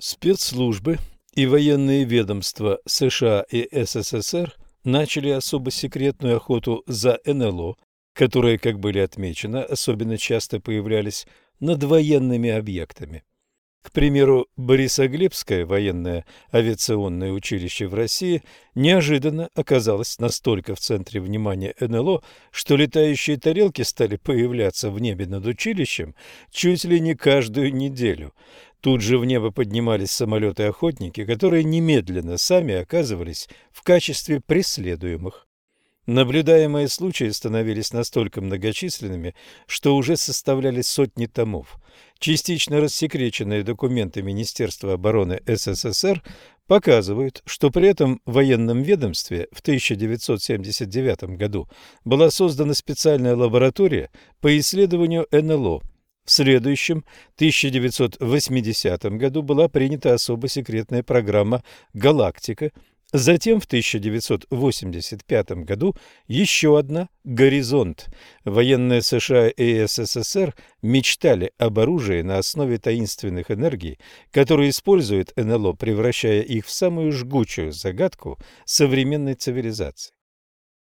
Спецслужбы и военные ведомства США и СССР начали особо секретную охоту за НЛО, которые, как были отмечено, особенно часто появлялись над военными объектами. К примеру, Борисоглебское военное авиационное училище в России неожиданно оказалось настолько в центре внимания НЛО, что летающие тарелки стали появляться в небе над училищем чуть ли не каждую неделю. Тут же в небо поднимались самолеты-охотники, которые немедленно сами оказывались в качестве преследуемых. Наблюдаемые случаи становились настолько многочисленными, что уже составляли сотни томов. Частично рассекреченные документы Министерства обороны СССР показывают, что при этом в военном ведомстве в 1979 году была создана специальная лаборатория по исследованию НЛО. В следующем, 1980 году, была принята особо секретная программа «Галактика», Затем в 1985 году еще одна «Горизонт». Военные США и СССР мечтали об оружии на основе таинственных энергий, которые используют НЛО, превращая их в самую жгучую загадку современной цивилизации.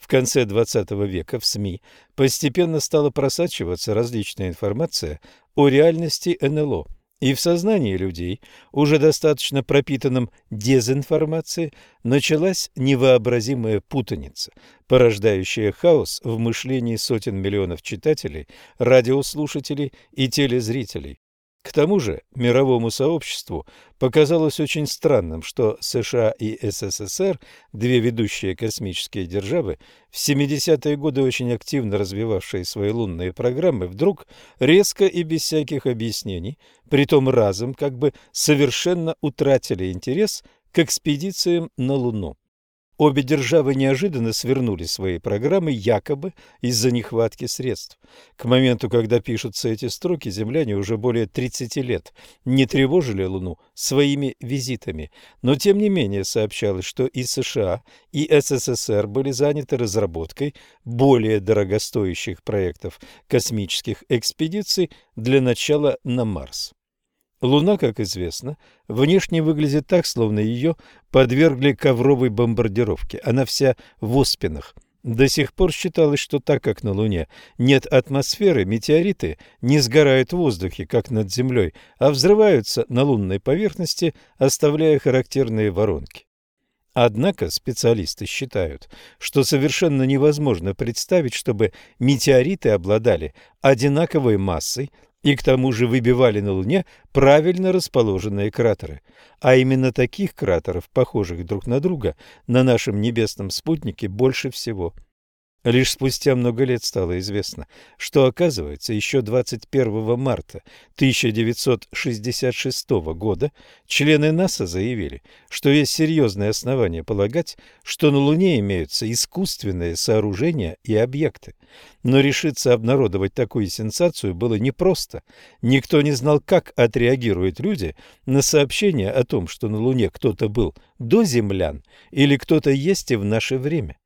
В конце XX века в СМИ постепенно стала просачиваться различная информация о реальности НЛО – и в сознании людей, уже достаточно пропитанном дезинформацией, началась невообразимая путаница, порождающая хаос в мышлении сотен миллионов читателей, радиослушателей и телезрителей. К тому же мировому сообществу показалось очень странным, что США и СССР, две ведущие космические державы, в 70-е годы очень активно развивавшие свои лунные программы, вдруг резко и без всяких объяснений, притом разом, как бы совершенно утратили интерес к экспедициям на Луну. Обе державы неожиданно свернули свои программы якобы из-за нехватки средств. К моменту, когда пишутся эти строки, земляне уже более 30 лет не тревожили Луну своими визитами. Но тем не менее сообщалось, что и США, и СССР были заняты разработкой более дорогостоящих проектов космических экспедиций для начала на Марс. Луна, как известно, внешне выглядит так, словно ее подвергли ковровой бомбардировке. Она вся в оспинах. До сих пор считалось, что так как на Луне нет атмосферы, метеориты не сгорают в воздухе, как над Землей, а взрываются на лунной поверхности, оставляя характерные воронки. Однако специалисты считают, что совершенно невозможно представить, чтобы метеориты обладали одинаковой массой, и к тому же выбивали на Луне правильно расположенные кратеры. А именно таких кратеров, похожих друг на друга, на нашем небесном спутнике больше всего – Лишь спустя много лет стало известно, что, оказывается, еще 21 марта 1966 года члены НАСА заявили, что есть серьезные основания полагать, что на Луне имеются искусственные сооружения и объекты. Но решиться обнародовать такую сенсацию было непросто. Никто не знал, как отреагируют люди на сообщение о том, что на Луне кто-то был до землян или кто-то есть и в наше время.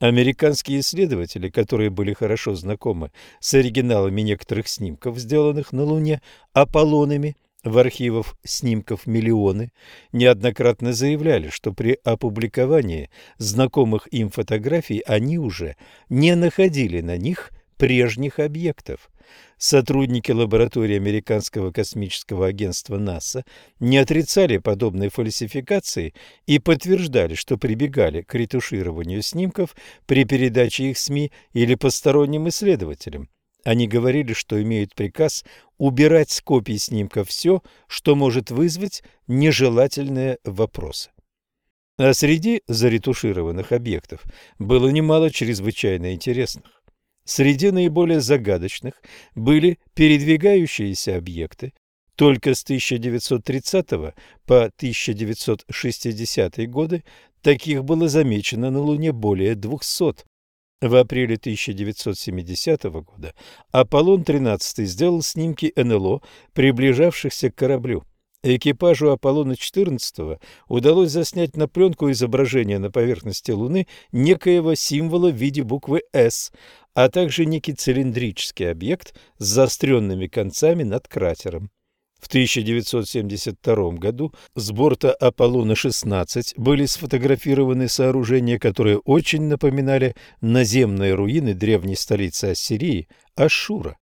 Американские исследователи, которые были хорошо знакомы с оригиналами некоторых снимков, сделанных на Луне Аполлонами, в архивах снимков миллионы, неоднократно заявляли, что при опубликовании знакомых им фотографий они уже не находили на них прежних объектов. Сотрудники лаборатории Американского космического агентства НАСА не отрицали подобной фальсификации и подтверждали, что прибегали к ретушированию снимков при передаче их СМИ или посторонним исследователям. Они говорили, что имеют приказ убирать с копий снимков все, что может вызвать нежелательные вопросы. А среди заретушированных объектов было немало чрезвычайно интересных. Среди наиболее загадочных были передвигающиеся объекты. Только с 1930 по 1960 годы таких было замечено на Луне более 200. В апреле 1970 года Аполлон-13 сделал снимки НЛО, приближавшихся к кораблю. Экипажу Аполлона-14 удалось заснять на пленку изображение на поверхности Луны некоего символа в виде буквы «С», а также некий цилиндрический объект с заостренными концами над кратером. В 1972 году с борта Аполлона-16 были сфотографированы сооружения, которые очень напоминали наземные руины древней столицы Ассирии – Ашура.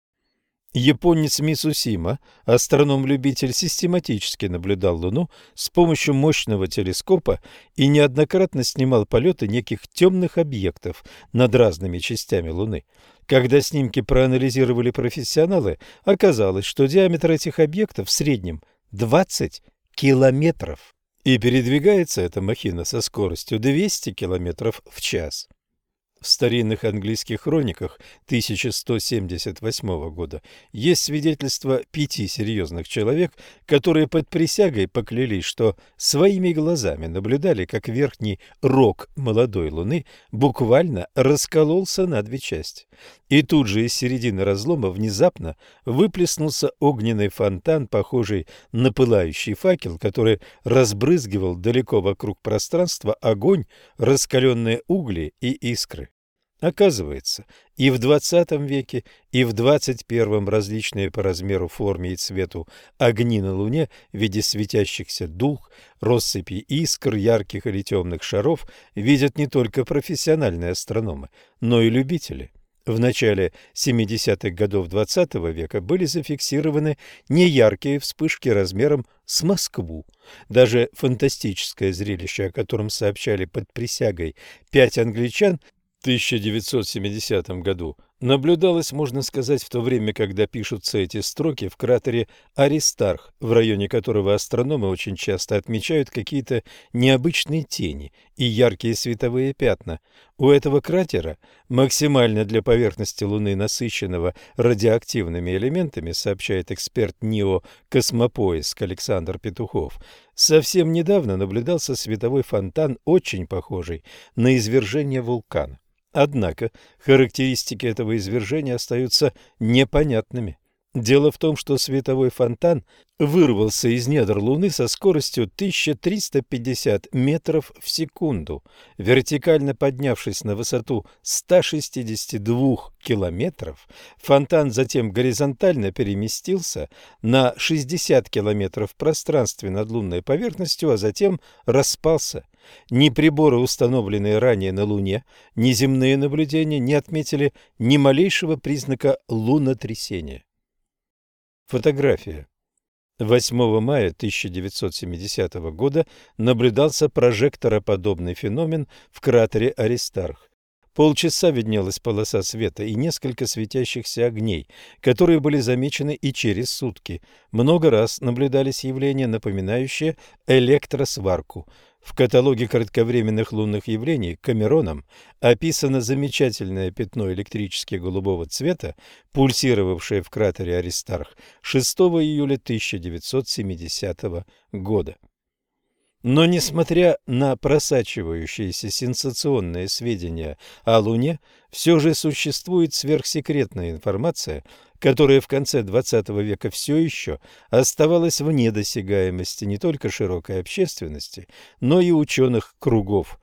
Японец Мисусима, астроном-любитель, систематически наблюдал Луну с помощью мощного телескопа и неоднократно снимал полеты неких темных объектов над разными частями Луны. Когда снимки проанализировали профессионалы, оказалось, что диаметр этих объектов в среднем 20 километров. И передвигается эта махина со скоростью 200 километров в час. В старинных английских хрониках 1178 года есть свидетельство пяти серьезных человек, которые под присягой поклялись, что своими глазами наблюдали, как верхний рог молодой луны буквально раскололся на две части. И тут же из середины разлома внезапно выплеснулся огненный фонтан, похожий на пылающий факел, который разбрызгивал далеко вокруг пространства огонь, раскаленные угли и искры. Оказывается, и в XX веке, и в XXI различные по размеру, форме и цвету огни на Луне в виде светящихся дух, россыпи искр, ярких или темных шаров видят не только профессиональные астрономы, но и любители. В начале 70-х годов XX -го века были зафиксированы неяркие вспышки размером с Москву. Даже фантастическое зрелище, о котором сообщали под присягой пять англичан, 1970 году наблюдалось, можно сказать, в то время, когда пишутся эти строки в кратере Аристарх, в районе которого астрономы очень часто отмечают какие-то необычные тени и яркие световые пятна. У этого кратера, максимально для поверхности Луны насыщенного радиоактивными элементами, сообщает эксперт НИО «Космопоиск» Александр Петухов, совсем недавно наблюдался световой фонтан, очень похожий на извержение вулкана. Однако характеристики этого извержения остаются непонятными. Дело в том, что световой фонтан вырвался из недр Луны со скоростью 1350 метров в секунду. Вертикально поднявшись на высоту 162 километров, фонтан затем горизонтально переместился на 60 километров в пространстве над лунной поверхностью, а затем распался. Ни приборы, установленные ранее на Луне, ни земные наблюдения не отметили ни малейшего признака лунотрясения. Фотография. 8 мая 1970 года наблюдался прожектороподобный феномен в кратере Аристарх. Полчаса виднелась полоса света и несколько светящихся огней, которые были замечены и через сутки. Много раз наблюдались явления, напоминающие электросварку. В каталоге кратковременных лунных явлений Камероном описано замечательное пятно электрически голубого цвета, пульсировавшее в кратере Аристарх 6 июля 1970 года. Но, несмотря на просачивающиеся сенсационные сведения о Луне, все же существует сверхсекретная информация, которая в конце XX века все еще оставалась вне досягаемости не только широкой общественности, но и ученых кругов.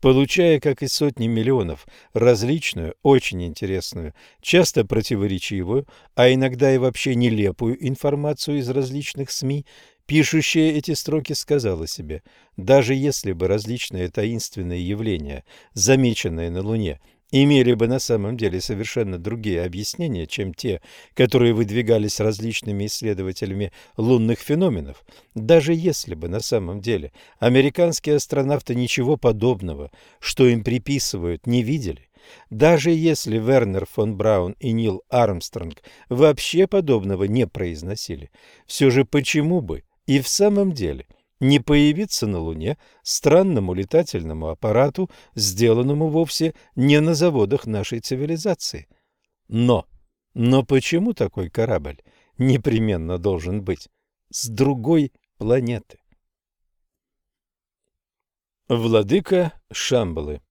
Получая, как и сотни миллионов, различную, очень интересную, часто противоречивую, а иногда и вообще нелепую информацию из различных СМИ, Пишущая эти строки сказала себе, даже если бы различные таинственные явления, замеченные на Луне, имели бы на самом деле совершенно другие объяснения, чем те, которые выдвигались различными исследователями лунных феноменов, даже если бы на самом деле американские астронавты ничего подобного, что им приписывают, не видели, даже если Вернер фон Браун и Нил Армстронг вообще подобного не произносили, все же почему бы и в самом деле не появиться на Луне странному летательному аппарату, сделанному вовсе не на заводах нашей цивилизации. Но, но почему такой корабль непременно должен быть с другой планеты? Владыка Шамбалы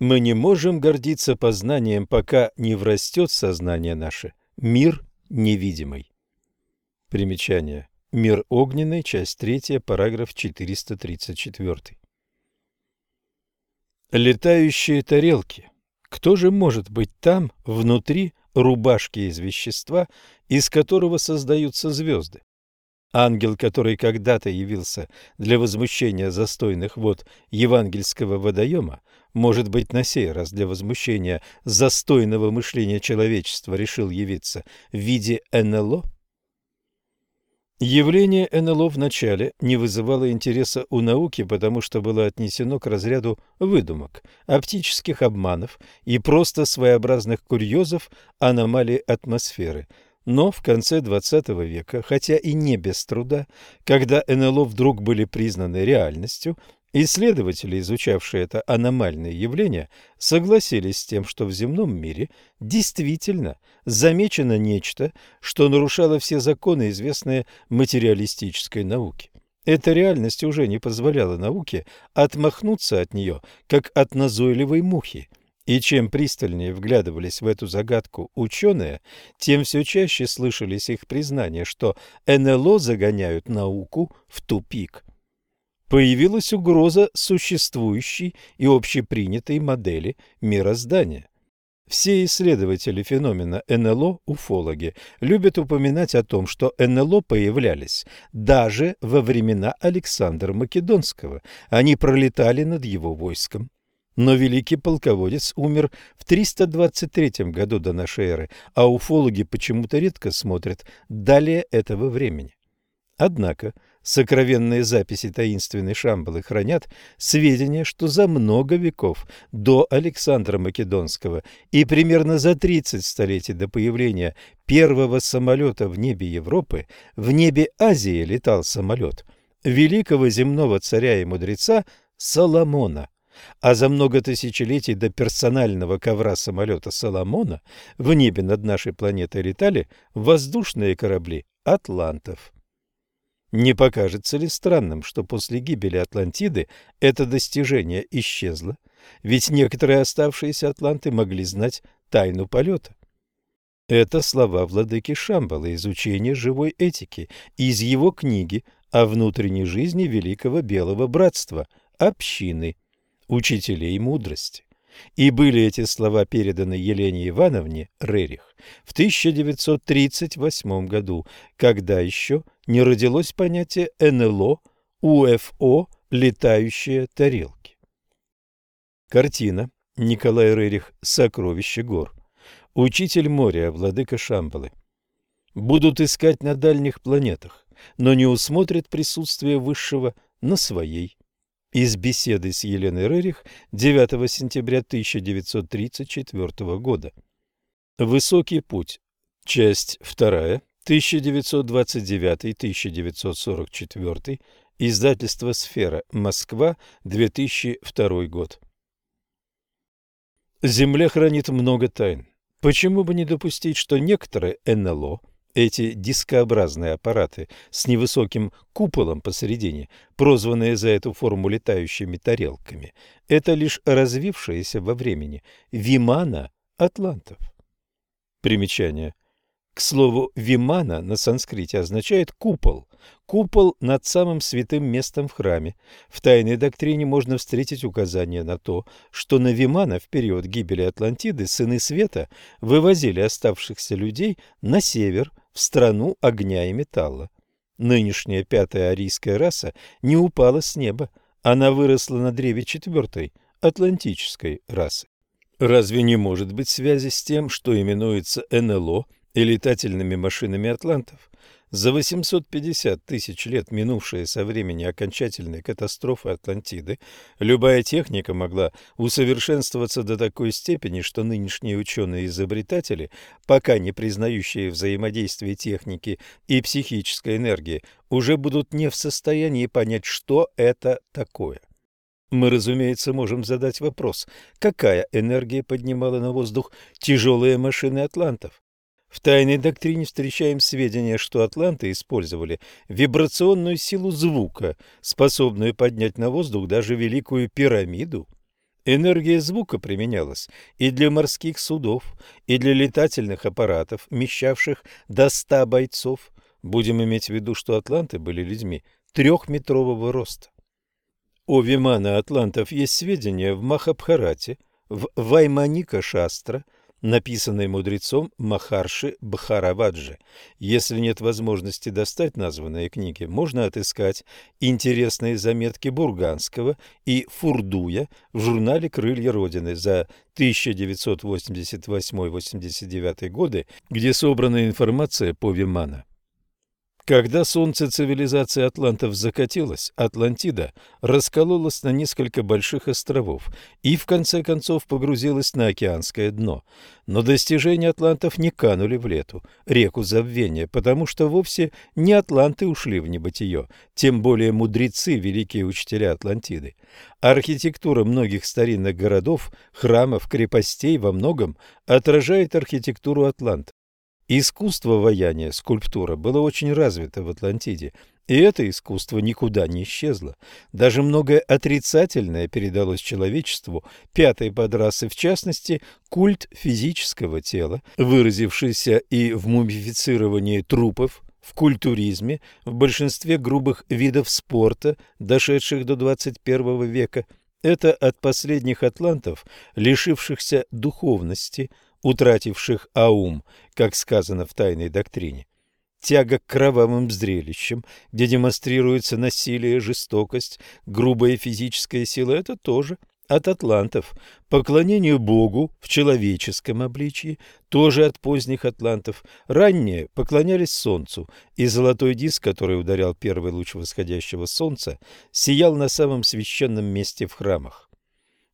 Мы не можем гордиться познанием, пока не врастет сознание наше, мир невидимый. Примечание. Мир огненный, часть 3, параграф 434. Летающие тарелки. Кто же может быть там, внутри рубашки из вещества, из которого создаются звезды. Ангел, который когда-то явился для возмущения застойных вод евангельского водоема, может быть, на сей раз для возмущения застойного мышления человечества решил явиться в виде НЛО? Явление НЛО вначале не вызывало интереса у науки, потому что было отнесено к разряду выдумок, оптических обманов и просто своеобразных курьезов аномалий атмосферы – но в конце XX века, хотя и не без труда, когда НЛО вдруг были признаны реальностью, исследователи, изучавшие это аномальное явление, согласились с тем, что в земном мире действительно замечено нечто, что нарушало все законы, известные материалистической науке. Эта реальность уже не позволяла науке отмахнуться от нее, как от назойливой мухи – и чем пристальнее вглядывались в эту загадку ученые, тем все чаще слышались их признания, что НЛО загоняют науку в тупик. Появилась угроза существующей и общепринятой модели мироздания. Все исследователи феномена НЛО, уфологи, любят упоминать о том, что НЛО появлялись даже во времена Александра Македонского. Они пролетали над его войском. Но великий полководец умер в 323 году до нашей эры, а уфологи почему-то редко смотрят далее этого времени. Однако сокровенные записи таинственной Шамбалы хранят сведения, что за много веков до Александра Македонского и примерно за 30 столетий до появления первого самолета в небе Европы в небе Азии летал самолет великого земного царя и мудреца Соломона а за много тысячелетий до персонального ковра самолета Соломона в небе над нашей планетой летали воздушные корабли атлантов. Не покажется ли странным, что после гибели Атлантиды это достижение исчезло? Ведь некоторые оставшиеся атланты могли знать тайну полета. Это слова владыки Шамбала из учения живой этики из его книги о внутренней жизни Великого Белого Братства, общины – учителей мудрости. И были эти слова переданы Елене Ивановне Рерих в 1938 году, когда еще не родилось понятие НЛО, УФО, летающие тарелки. Картина Николай Рерих «Сокровище гор». Учитель моря, владыка Шамбалы. Будут искать на дальних планетах, но не усмотрят присутствие высшего на своей из беседы с Еленой Рерих 9 сентября 1934 года. Высокий путь. Часть 2. 1929-1944. Издательство «Сфера». Москва. 2002 год. Земля хранит много тайн. Почему бы не допустить, что некоторые НЛО – эти дискообразные аппараты с невысоким куполом посередине, прозванные за эту форму летающими тарелками, это лишь развившиеся во времени вимана атлантов. Примечание. К слову, вимана на санскрите означает купол, купол над самым святым местом в храме. В тайной доктрине можно встретить указание на то, что на вимана в период гибели Атлантиды сыны света вывозили оставшихся людей на север, в страну огня и металла. Нынешняя пятая арийская раса не упала с неба, она выросла на древе четвертой атлантической расы. Разве не может быть связи с тем, что именуется НЛО и летательными машинами атлантов. За 850 тысяч лет, минувшие со времени окончательной катастрофы Атлантиды, любая техника могла усовершенствоваться до такой степени, что нынешние ученые-изобретатели, пока не признающие взаимодействие техники и психической энергии, уже будут не в состоянии понять, что это такое. Мы, разумеется, можем задать вопрос, какая энергия поднимала на воздух тяжелые машины атлантов? В тайной доктрине встречаем сведения, что атланты использовали вибрационную силу звука, способную поднять на воздух даже Великую пирамиду. Энергия звука применялась и для морских судов, и для летательных аппаратов, вмещавших до ста бойцов. Будем иметь в виду, что атланты были людьми трехметрового роста. О Вимана атлантов есть сведения в Махабхарате, в Вайманика Шастра, написанной мудрецом Махарши Бхараваджи. Если нет возможности достать названные книги, можно отыскать интересные заметки Бурганского и Фурдуя в журнале «Крылья Родины» за 1988-89 годы, где собрана информация по Вимана. Когда солнце цивилизации атлантов закатилось, Атлантида раскололась на несколько больших островов и в конце концов погрузилась на океанское дно. Но достижения атлантов не канули в лету, реку забвения, потому что вовсе не атланты ушли в небытие, тем более мудрецы, великие учителя Атлантиды. Архитектура многих старинных городов, храмов, крепостей во многом отражает архитектуру Атланта. Искусство ваяния, скульптура, было очень развито в Атлантиде, и это искусство никуда не исчезло. Даже многое отрицательное передалось человечеству пятой подрасы, в частности, культ физического тела, выразившийся и в мумифицировании трупов, в культуризме, в большинстве грубых видов спорта, дошедших до 21 века. Это от последних атлантов, лишившихся духовности, утративших аум, как сказано в тайной доктрине. Тяга к кровавым зрелищам, где демонстрируется насилие, жестокость, грубая физическая сила – это тоже от атлантов. Поклонению Богу в человеческом обличии тоже от поздних атлантов. Ранние поклонялись солнцу, и золотой диск, который ударял первый луч восходящего солнца, сиял на самом священном месте в храмах.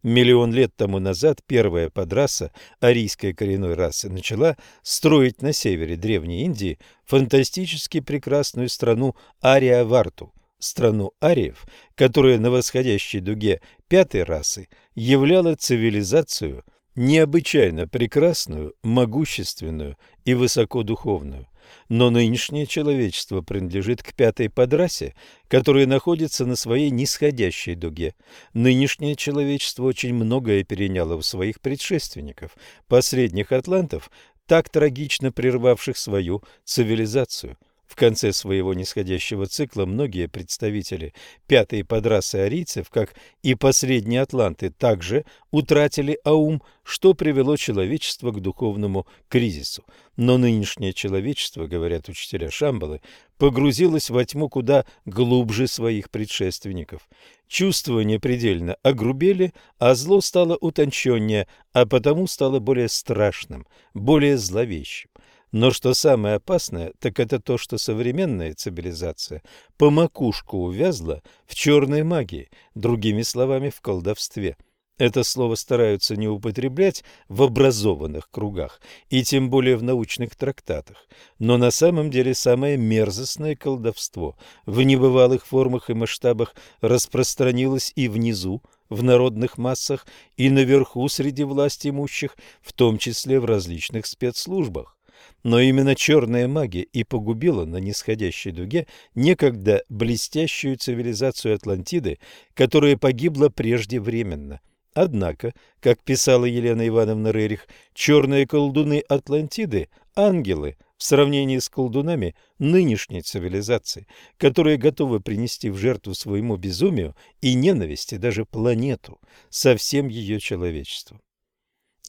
Миллион лет тому назад первая подраса арийской коренной расы начала строить на севере Древней Индии фантастически прекрасную страну Ариаварту, страну ариев, которая на восходящей дуге пятой расы являла цивилизацию необычайно прекрасную, могущественную и высокодуховную. Но нынешнее человечество принадлежит к пятой подрасе, которая находится на своей нисходящей дуге. Нынешнее человечество очень многое переняло у своих предшественников, последних атлантов, так трагично прервавших свою цивилизацию – в конце своего нисходящего цикла многие представители пятой подрасы арийцев, как и последние атланты, также утратили аум, что привело человечество к духовному кризису. Но нынешнее человечество, говорят учителя Шамбалы, погрузилось во тьму куда глубже своих предшественников. Чувствования предельно огрубели, а зло стало утонченнее, а потому стало более страшным, более зловещим. Но что самое опасное, так это то, что современная цивилизация по макушку увязла в черной магии, другими словами, в колдовстве. Это слово стараются не употреблять в образованных кругах и тем более в научных трактатах. Но на самом деле самое мерзостное колдовство в небывалых формах и масштабах распространилось и внизу, в народных массах, и наверху среди власть имущих, в том числе в различных спецслужбах. Но именно черная магия и погубила на нисходящей дуге некогда блестящую цивилизацию Атлантиды, которая погибла преждевременно. Однако, как писала Елена Ивановна Рерих, черные колдуны Атлантиды – ангелы в сравнении с колдунами нынешней цивилизации, которые готовы принести в жертву своему безумию и ненависти даже планету со всем ее человечеством.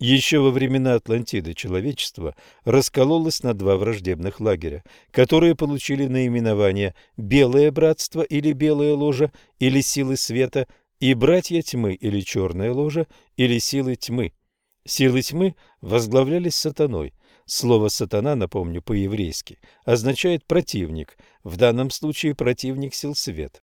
Еще во времена Атлантиды человечество раскололось на два враждебных лагеря, которые получили наименование «Белое братство» или «Белая ложа» или «Силы света» и «Братья тьмы» или «Черная ложа» или «Силы тьмы». Силы тьмы возглавлялись сатаной. Слово «сатана», напомню, по-еврейски, означает «противник», в данном случае противник сил света.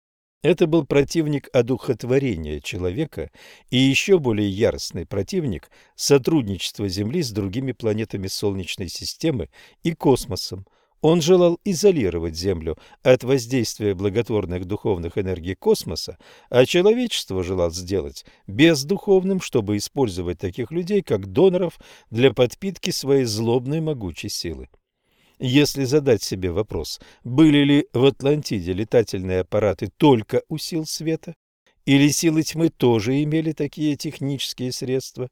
Это был противник одухотворения человека и еще более яростный противник сотрудничества Земли с другими планетами Солнечной системы и космосом. Он желал изолировать Землю от воздействия благотворных духовных энергий космоса, а человечество желал сделать бездуховным, чтобы использовать таких людей как доноров для подпитки своей злобной могучей силы. Если задать себе вопрос, были ли в Атлантиде летательные аппараты только у сил света, или силы тьмы тоже имели такие технические средства,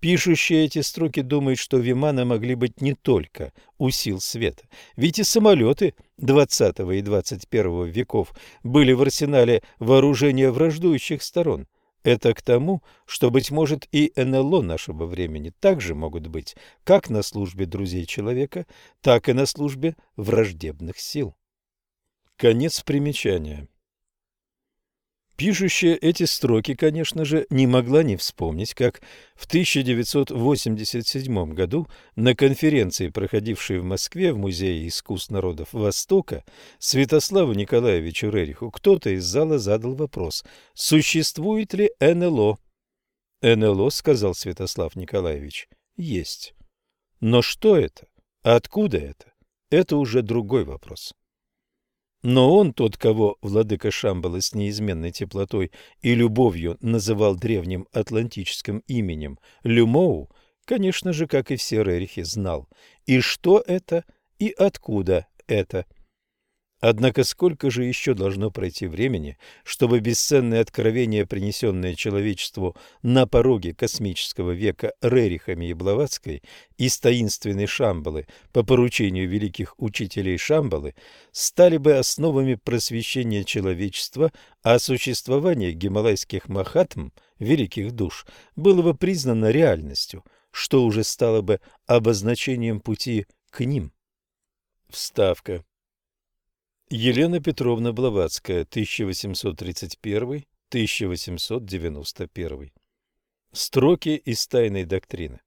пишущие эти строки думают, что Виманы могли быть не только у сил света, ведь и самолеты XX и XXI веков были в арсенале вооружения враждующих сторон. Это к тому, что, быть может, и НЛО нашего времени также могут быть как на службе друзей человека, так и на службе враждебных сил. Конец примечания. Пишущая эти строки, конечно же, не могла не вспомнить, как в 1987 году на конференции, проходившей в Москве в Музее искусств народов Востока, Святославу Николаевичу Рериху кто-то из зала задал вопрос, существует ли НЛО. НЛО, сказал Святослав Николаевич, есть. Но что это? Откуда это? Это уже другой вопрос. Но он, тот, кого владыка Шамбала с неизменной теплотой и любовью называл древним атлантическим именем Люмоу, конечно же, как и все Рерихи, знал, и что это, и откуда это. Однако сколько же еще должно пройти времени, чтобы бесценные откровения, принесенные человечеству на пороге космического века Рерихами и Блаватской из таинственной Шамбалы по поручению великих учителей Шамбалы, стали бы основами просвещения человечества, а существование гималайских махатм, великих душ, было бы признано реальностью, что уже стало бы обозначением пути к ним. Вставка Елена Петровна Блаватская, 1831-1891. Строки из тайной доктрины.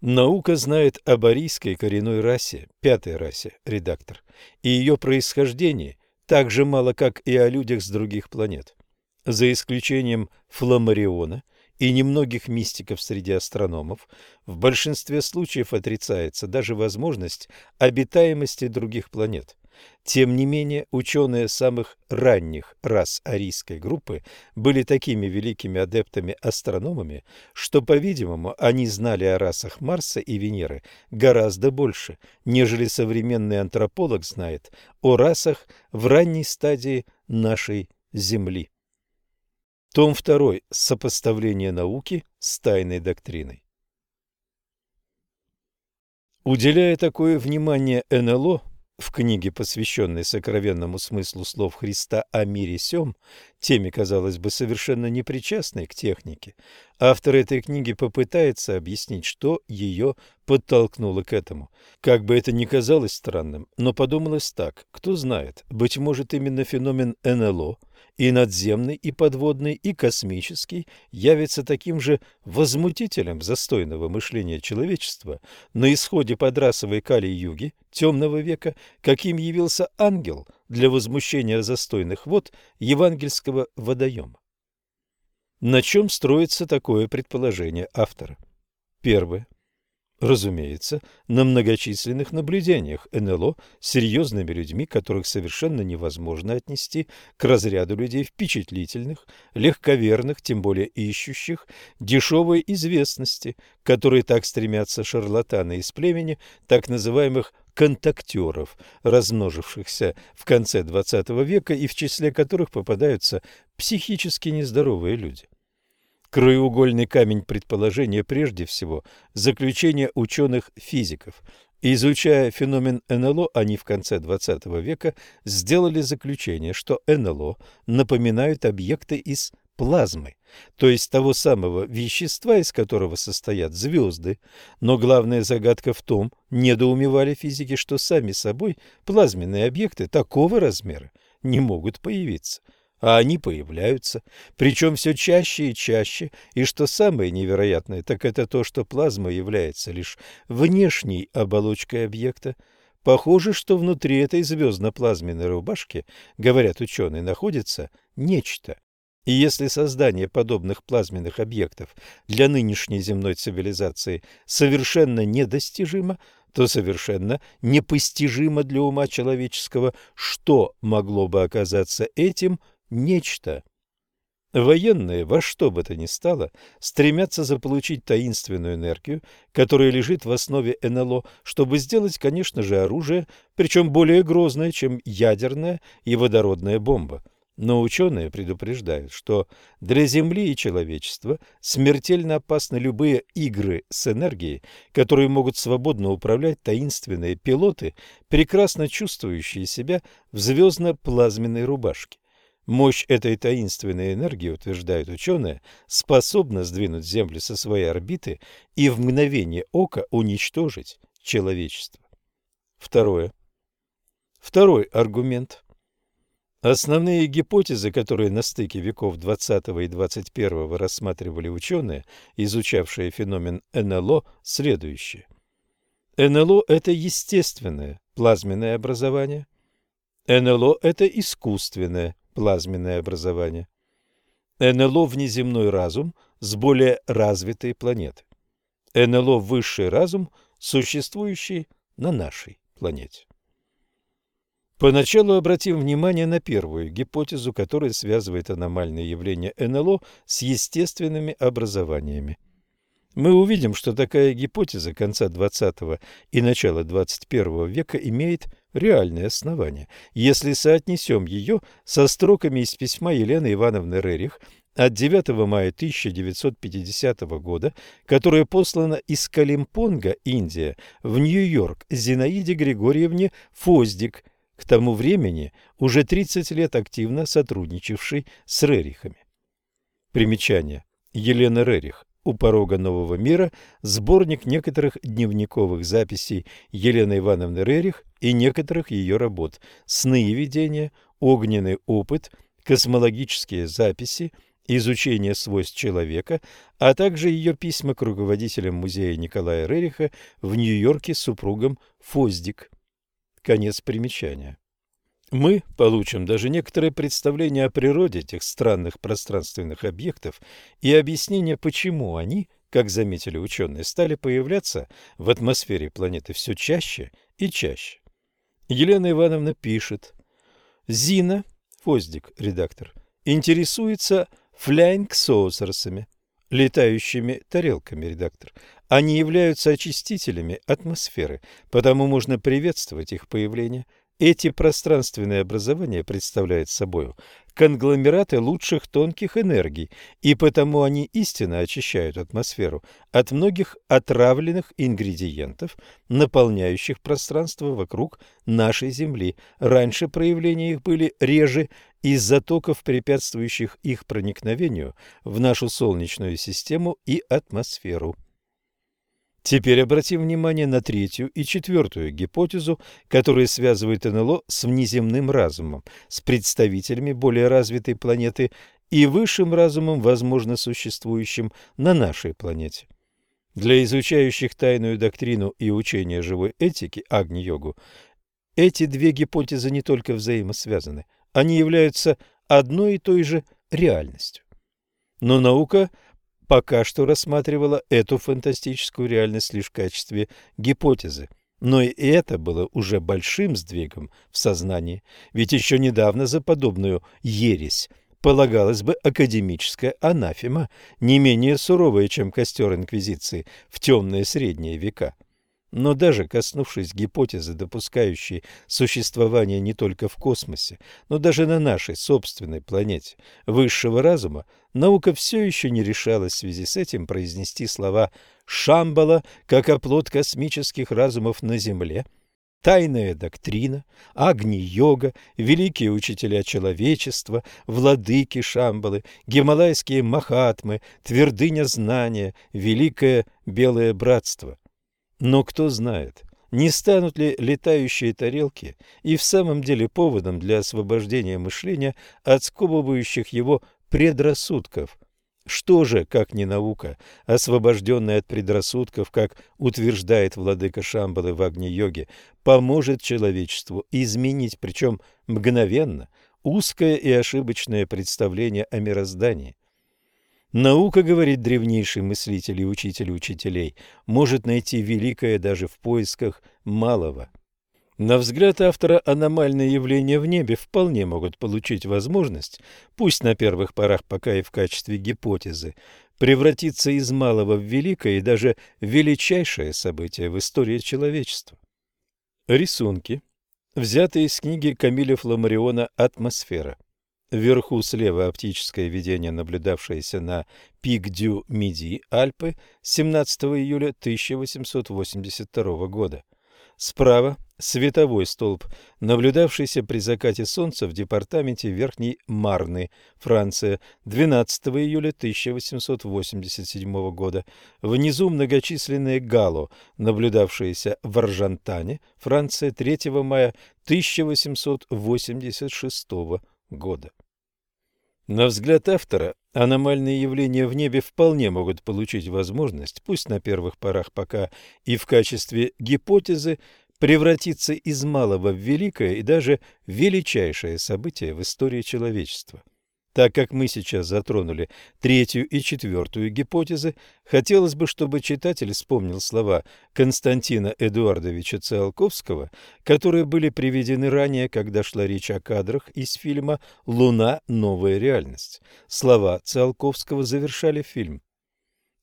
Наука знает об арийской коренной расе, пятой расе, редактор, и ее происхождении так же мало, как и о людях с других планет. За исключением Фламариона и немногих мистиков среди астрономов, в большинстве случаев отрицается даже возможность обитаемости других планет. Тем не менее, ученые самых ранних рас арийской группы были такими великими адептами-астрономами, что, по-видимому, они знали о расах Марса и Венеры гораздо больше, нежели современный антрополог знает о расах в ранней стадии нашей Земли. Том 2. Сопоставление науки с тайной доктриной. Уделяя такое внимание НЛО, в книге, посвященной сокровенному смыслу слов Христа о мире сём, теме, казалось бы, совершенно непричастной к технике, автор этой книги попытается объяснить, что ее подтолкнуло к этому. Как бы это ни казалось странным, но подумалось так, кто знает, быть может именно феномен НЛО – и надземный, и подводный, и космический, явится таким же возмутителем застойного мышления человечества на исходе подрасовой Кали-Юги темного века, каким явился ангел для возмущения застойных вод евангельского водоема. На чем строится такое предположение автора? Первое. Разумеется, на многочисленных наблюдениях НЛО серьезными людьми, которых совершенно невозможно отнести к разряду людей впечатлительных, легковерных, тем более ищущих дешевой известности, которые так стремятся шарлатаны из племени так называемых контактеров, размножившихся в конце XX века и в числе которых попадаются психически нездоровые люди. Краеугольный камень предположения прежде всего – заключение ученых-физиков. Изучая феномен НЛО, они в конце XX века сделали заключение, что НЛО напоминают объекты из плазмы, то есть того самого вещества, из которого состоят звезды. Но главная загадка в том, недоумевали физики, что сами собой плазменные объекты такого размера не могут появиться – а они появляются, причем все чаще и чаще, и что самое невероятное, так это то, что плазма является лишь внешней оболочкой объекта. Похоже, что внутри этой звездно-плазменной рубашки, говорят ученые, находится нечто. И если создание подобных плазменных объектов для нынешней земной цивилизации совершенно недостижимо, то совершенно непостижимо для ума человеческого, что могло бы оказаться этим – нечто. Военные во что бы то ни стало стремятся заполучить таинственную энергию, которая лежит в основе НЛО, чтобы сделать, конечно же, оружие, причем более грозное, чем ядерная и водородная бомба. Но ученые предупреждают, что для Земли и человечества смертельно опасны любые игры с энергией, которые могут свободно управлять таинственные пилоты, прекрасно чувствующие себя в звездно-плазменной рубашке. Мощь этой таинственной энергии, утверждают ученые, способна сдвинуть Землю со своей орбиты и в мгновение ока уничтожить человечество. Второе. Второй аргумент. Основные гипотезы, которые на стыке веков XX и XXI рассматривали ученые, изучавшие феномен НЛО, следующие. НЛО – это естественное плазменное образование. НЛО – это искусственное плазменное образование. НЛО – внеземной разум с более развитой планеты. НЛО – высший разум, существующий на нашей планете. Поначалу обратим внимание на первую гипотезу, которая связывает аномальные явления НЛО с естественными образованиями. Мы увидим, что такая гипотеза конца XX и начала XXI века имеет реальное основание, если соотнесем ее со строками из письма Елены Ивановны Рерих от 9 мая 1950 года, которое послано из Калимпонга, Индия, в Нью-Йорк Зинаиде Григорьевне Фоздик – к тому времени уже 30 лет активно сотрудничавший с Рерихами. Примечание. Елена Рерих. У порога нового мира. Сборник некоторых дневниковых записей Елены Ивановны Рерих и некоторых ее работ. Сны и видения, огненный опыт, космологические записи, изучение свойств человека, а также ее письма к руководителям музея Николая Рериха в Нью-Йорке с супругом Фоздик. Конец примечания. Мы получим даже некоторое представление о природе этих странных пространственных объектов и объяснение, почему они, как заметили ученые, стали появляться в атмосфере планеты все чаще и чаще. Елена Ивановна пишет. Зина, Фоздик, редактор, интересуется фляйнг-соусерсами, летающими тарелками, редактор. Они являются очистителями атмосферы, потому можно приветствовать их появление. Эти пространственные образования представляют собой конгломераты лучших тонких энергий, и потому они истинно очищают атмосферу от многих отравленных ингредиентов, наполняющих пространство вокруг нашей Земли. Раньше проявления их были реже из-за токов, препятствующих их проникновению в нашу Солнечную систему и атмосферу. Теперь обратим внимание на третью и четвертую гипотезу, которые связывают НЛО с внеземным разумом, с представителями более развитой планеты и высшим разумом, возможно, существующим на нашей планете. Для изучающих тайную доктрину и учение живой этики Агни-йогу эти две гипотезы не только взаимосвязаны, они являются одной и той же реальностью. Но наука – пока что рассматривала эту фантастическую реальность лишь в качестве гипотезы. Но и это было уже большим сдвигом в сознании, ведь еще недавно за подобную ересь полагалась бы академическая анафема, не менее суровая, чем костер Инквизиции в темные средние века. Но даже коснувшись гипотезы, допускающей существование не только в космосе, но даже на нашей собственной планете высшего разума, наука все еще не решалась в связи с этим произнести слова «Шамбала» как оплот космических разумов на Земле, тайная доктрина, Агни-йога, великие учителя человечества, владыки Шамбалы, гималайские махатмы, твердыня знания, великое белое братство – но кто знает, не станут ли летающие тарелки и в самом деле поводом для освобождения мышления от сковывающих его предрассудков? Что же, как не наука, освобожденная от предрассудков, как утверждает владыка Шамбалы в Агни-йоге, поможет человечеству изменить, причем мгновенно, узкое и ошибочное представление о мироздании? Наука, говорит древнейший мыслитель и учитель учителей, может найти великое даже в поисках малого. На взгляд автора аномальные явления в небе вполне могут получить возможность, пусть на первых порах пока и в качестве гипотезы, превратиться из малого в великое и даже величайшее событие в истории человечества. Рисунки, взятые из книги Камиля Фламариона «Атмосфера». Вверху слева оптическое видение, наблюдавшееся на Пик-Дю-Миди, Альпы, 17 июля 1882 года. Справа световой столб, наблюдавшийся при закате солнца в департаменте Верхней Марны, Франция, 12 июля 1887 года. Внизу многочисленные гало, наблюдавшиеся в Аржантане, Франция, 3 мая 1886 года. На взгляд автора, аномальные явления в небе вполне могут получить возможность, пусть на первых порах пока и в качестве гипотезы, превратиться из малого в великое и даже величайшее событие в истории человечества. Так как мы сейчас затронули третью и четвертую гипотезы, хотелось бы, чтобы читатель вспомнил слова Константина Эдуардовича Циолковского, которые были приведены ранее, когда шла речь о кадрах из фильма «Луна. Новая реальность». Слова Циолковского завершали фильм.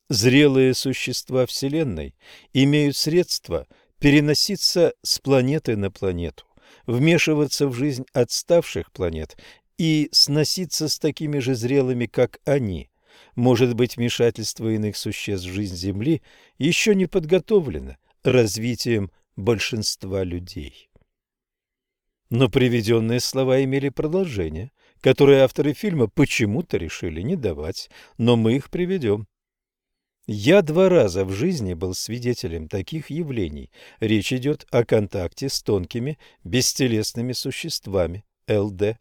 «Зрелые существа Вселенной имеют средства – переноситься с планеты на планету, вмешиваться в жизнь отставших планет и сноситься с такими же зрелыми, как они. Может быть, вмешательство иных существ в жизнь Земли еще не подготовлено развитием большинства людей. Но приведенные слова имели продолжение, которое авторы фильма почему-то решили не давать, но мы их приведем. Я два раза в жизни был свидетелем таких явлений. Речь идет о контакте с тонкими бестелесными существами, ЛД,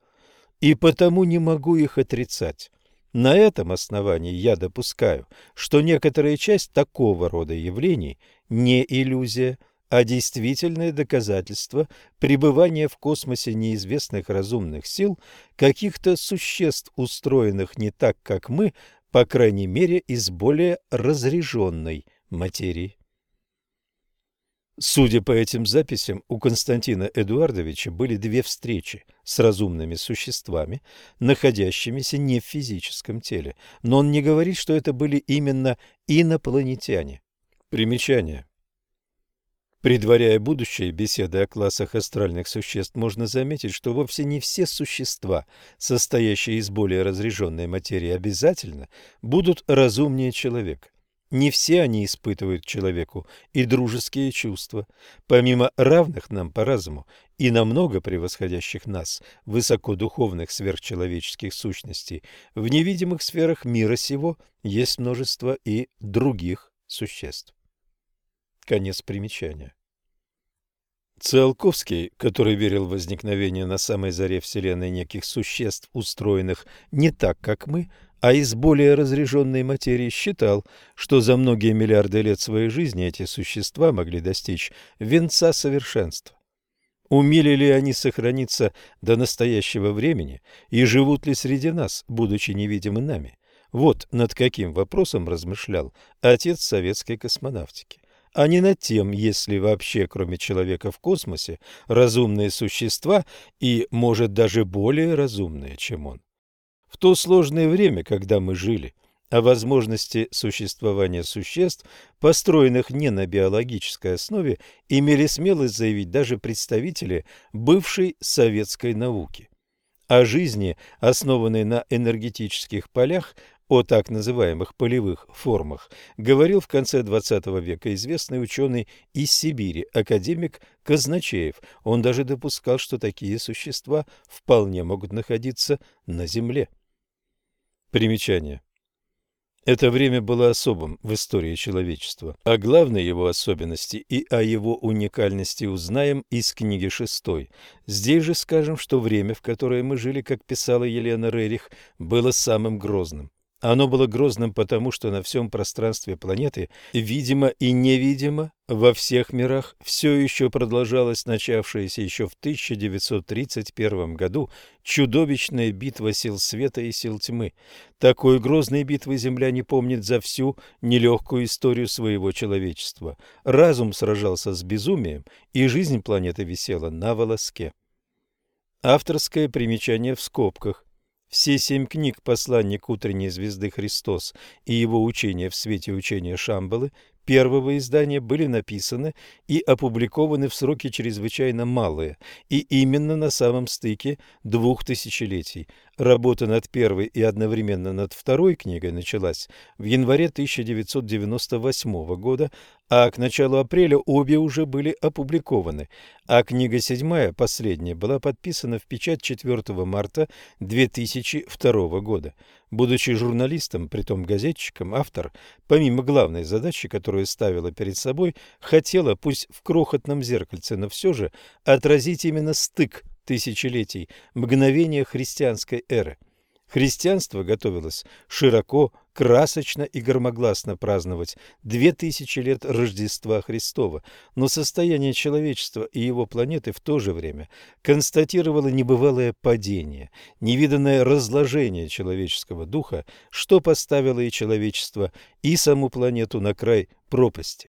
и потому не могу их отрицать. На этом основании я допускаю, что некоторая часть такого рода явлений не иллюзия, а действительное доказательство пребывания в космосе неизвестных разумных сил, каких-то существ, устроенных не так, как мы, по крайней мере, из более разреженной материи. Судя по этим записям, у Константина Эдуардовича были две встречи с разумными существами, находящимися не в физическом теле, но он не говорит, что это были именно инопланетяне. Примечание. Предваряя будущее беседы о классах астральных существ, можно заметить, что вовсе не все существа, состоящие из более разряженной материи, обязательно будут разумнее человека. Не все они испытывают человеку и дружеские чувства. Помимо равных нам по разуму и намного превосходящих нас высокодуховных сверхчеловеческих сущностей, в невидимых сферах мира сего есть множество и других существ. Конец примечания. Циолковский, который верил в возникновение на самой заре Вселенной неких существ, устроенных не так, как мы, а из более разряженной материи, считал, что за многие миллиарды лет своей жизни эти существа могли достичь венца совершенства. Умели ли они сохраниться до настоящего времени и живут ли среди нас, будучи невидимы нами? Вот над каким вопросом размышлял отец советской космонавтики а не над тем, есть ли вообще, кроме человека в космосе, разумные существа и, может, даже более разумные, чем он. То сложное время, когда мы жили, о возможности существования существ, построенных не на биологической основе, имели смелость заявить даже представители бывшей советской науки. О жизни, основанной на энергетических полях, о так называемых полевых формах говорил в конце XX века известный ученый из Сибири, академик Казначеев. Он даже допускал, что такие существа вполне могут находиться на Земле. Примечание. Это время было особым в истории человечества. О главной его особенности и о его уникальности узнаем из книги шестой. Здесь же скажем, что время, в которое мы жили, как писала Елена Рерих, было самым грозным. Оно было грозным потому, что на всем пространстве планеты, видимо и невидимо, во всех мирах, все еще продолжалась начавшаяся еще в 1931 году чудовищная битва сил света и сил тьмы. Такой грозной битвы Земля не помнит за всю нелегкую историю своего человечества. Разум сражался с безумием, и жизнь планеты висела на волоске. Авторское примечание в скобках. Все семь книг «Посланник утренней звезды Христос» и его учение в свете учения Шамбалы первого издания были написаны и опубликованы в сроки чрезвычайно малые, и именно на самом стыке двух тысячелетий. Работа над первой и одновременно над второй книгой началась в январе 1998 года, а к началу апреля обе уже были опубликованы, а книга седьмая, последняя, была подписана в печать 4 марта 2002 года. Будучи журналистом, притом газетчиком, автор, помимо главной задачи, которую ставила перед собой, хотела, пусть в крохотном зеркальце, но все же, отразить именно стык тысячелетий, мгновения христианской эры. Христианство готовилось широко, красочно и громогласно праздновать две тысячи лет Рождества Христова, но состояние человечества и его планеты в то же время констатировало небывалое падение, невиданное разложение человеческого духа, что поставило и человечество, и саму планету на край пропасти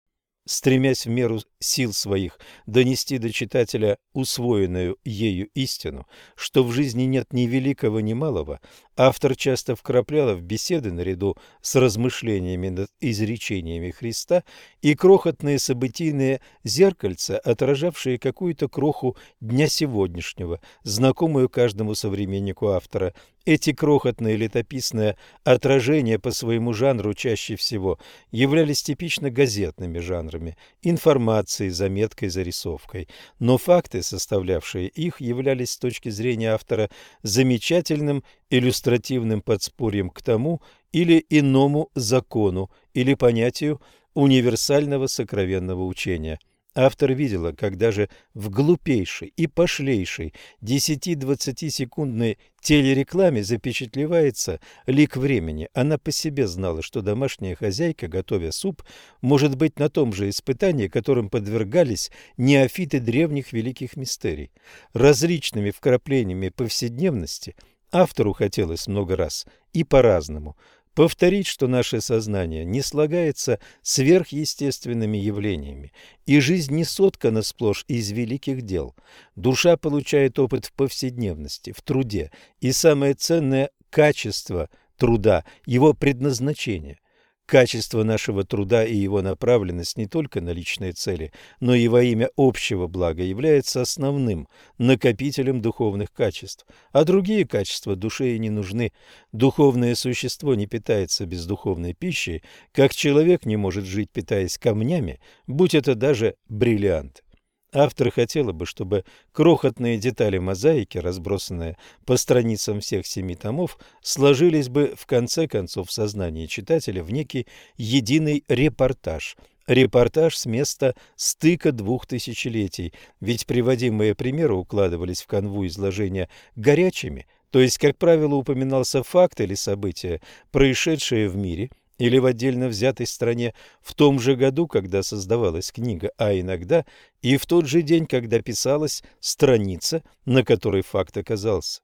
стремясь в меру сил своих донести до читателя усвоенную ею истину, что в жизни нет ни великого, ни малого, автор часто вкраплял в беседы наряду с размышлениями над изречениями Христа и крохотные событийные зеркальца, отражавшие какую-то кроху дня сегодняшнего, знакомую каждому современнику автора, эти крохотные летописные отражения по своему жанру чаще всего являлись типично газетными жанрами – информацией, заметкой, зарисовкой. Но факты, составлявшие их, являлись с точки зрения автора замечательным иллюстративным подспорьем к тому или иному закону или понятию универсального сокровенного учения – Автор видела, как даже в глупейшей и пошлейшей 10-20 секундной телерекламе запечатлевается лик времени. Она по себе знала, что домашняя хозяйка, готовя суп, может быть на том же испытании, которым подвергались неофиты древних великих мистерий. Различными вкраплениями повседневности автору хотелось много раз и по-разному – повторить, что наше сознание не слагается сверхъестественными явлениями, и жизнь не соткана сплошь из великих дел. Душа получает опыт в повседневности, в труде, и самое ценное – качество труда, его предназначение – Качество нашего труда и его направленность не только на личные цели, но и во имя общего блага является основным накопителем духовных качеств, а другие качества душе и не нужны. Духовное существо не питается без духовной пищи, как человек не может жить, питаясь камнями, будь это даже бриллиант. Автор хотела бы, чтобы крохотные детали мозаики, разбросанные по страницам всех семи томов, сложились бы в конце концов в сознании читателя в некий единый репортаж. Репортаж с места стыка двух тысячелетий, ведь приводимые примеры укладывались в канву изложения горячими, то есть, как правило, упоминался факт или событие, происшедшее в мире – или в отдельно взятой стране в том же году, когда создавалась книга, а иногда и в тот же день, когда писалась страница, на которой факт оказался.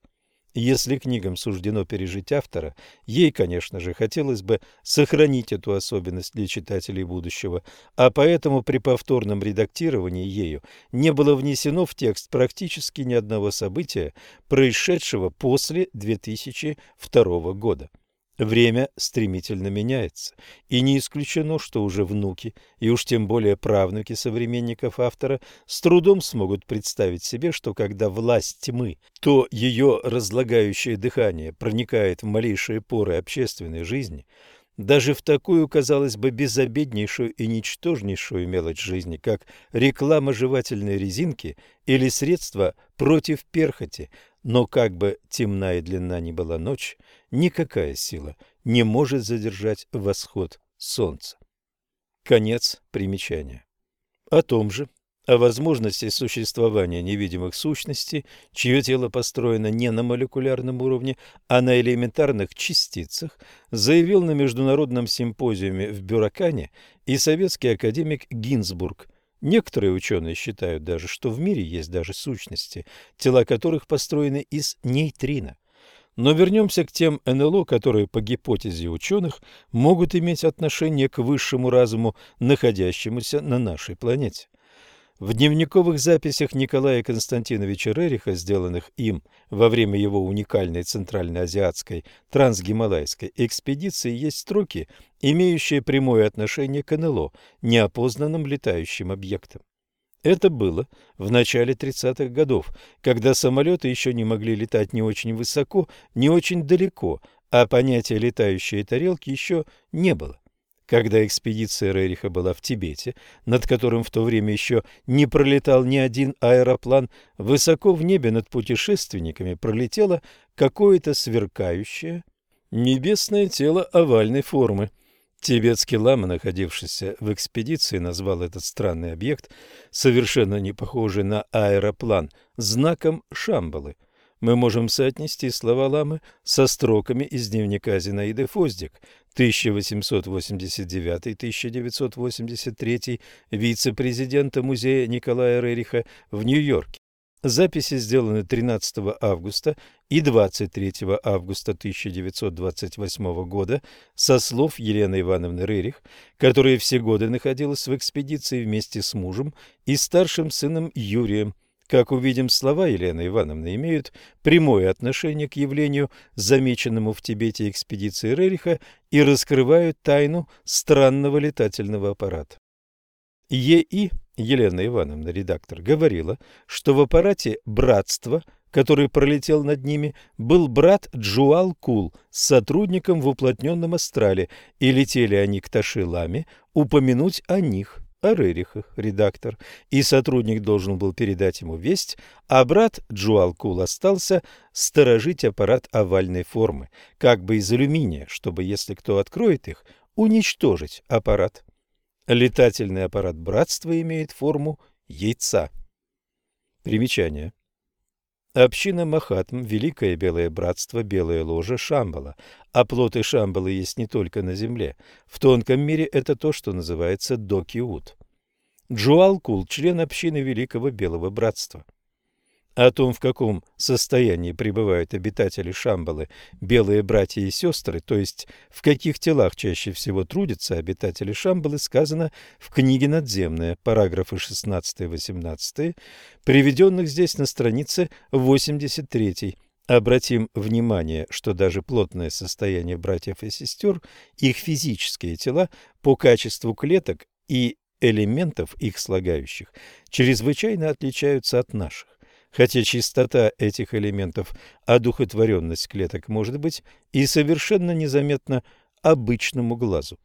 Если книгам суждено пережить автора, ей, конечно же, хотелось бы сохранить эту особенность для читателей будущего, а поэтому при повторном редактировании ею не было внесено в текст практически ни одного события, происшедшего после 2002 года. Время стремительно меняется, и не исключено, что уже внуки, и уж тем более правнуки современников автора, с трудом смогут представить себе, что когда власть тьмы, то ее разлагающее дыхание проникает в малейшие поры общественной жизни, даже в такую, казалось бы, безобиднейшую и ничтожнейшую мелочь жизни, как реклама жевательной резинки или средства против перхоти, но как бы темна и длинна ни была ночь, никакая сила не может задержать восход солнца. Конец примечания. О том же, о возможности существования невидимых сущностей, чье тело построено не на молекулярном уровне, а на элементарных частицах, заявил на международном симпозиуме в Бюракане и советский академик Гинзбург – Некоторые ученые считают даже, что в мире есть даже сущности, тела которых построены из нейтрино. Но вернемся к тем НЛО, которые, по гипотезе ученых, могут иметь отношение к высшему разуму, находящемуся на нашей планете. В дневниковых записях Николая Константиновича Рериха, сделанных им во время его уникальной центральноазиатской трансгималайской экспедиции, есть строки, имеющие прямое отношение к НЛО, неопознанным летающим объектам. Это было в начале 30-х годов, когда самолеты еще не могли летать не очень высоко, не очень далеко, а понятия «летающие тарелки» еще не было. Когда экспедиция Рериха была в Тибете, над которым в то время еще не пролетал ни один аэроплан, высоко в небе над путешественниками пролетело какое-то сверкающее небесное тело овальной формы. Тибетский лама, находившийся в экспедиции, назвал этот странный объект, совершенно не похожий на аэроплан, знаком Шамбалы – мы можем соотнести слова Ламы со строками из дневника Зинаиды Фоздик 1889-1983 вице-президента музея Николая Рериха в Нью-Йорке. Записи сделаны 13 августа и 23 августа 1928 года со слов Елены Ивановны Рерих, которая все годы находилась в экспедиции вместе с мужем и старшим сыном Юрием как увидим, слова Елены Ивановны имеют прямое отношение к явлению, замеченному в Тибете экспедиции Рериха, и раскрывают тайну странного летательного аппарата. Е.И. Елена Ивановна, редактор, говорила, что в аппарате «Братство», который пролетел над ними, был брат Джуал Кул с сотрудником в уплотненном астрале, и летели они к Ташиламе упомянуть о них о Рерихах, редактор, и сотрудник должен был передать ему весть, а брат Джуалкул остался сторожить аппарат овальной формы, как бы из алюминия, чтобы, если кто откроет их, уничтожить аппарат. Летательный аппарат братства имеет форму яйца. Примечание. Община Махатм, Великое Белое Братство, Белое Ложе, Шамбала. А плоты Шамбалы есть не только на земле. В тонком мире это то, что называется Докиут. Джуалкул – член общины Великого Белого Братства. О том, в каком состоянии пребывают обитатели Шамбалы, белые братья и сестры, то есть в каких телах чаще всего трудятся обитатели Шамбалы, сказано в книге «Надземная», параграфы 16-18, приведенных здесь на странице 83. Обратим внимание, что даже плотное состояние братьев и сестер, их физические тела по качеству клеток и элементов их слагающих чрезвычайно отличаются от наших хотя чистота этих элементов, одухотворенность клеток может быть и совершенно незаметна обычному глазу.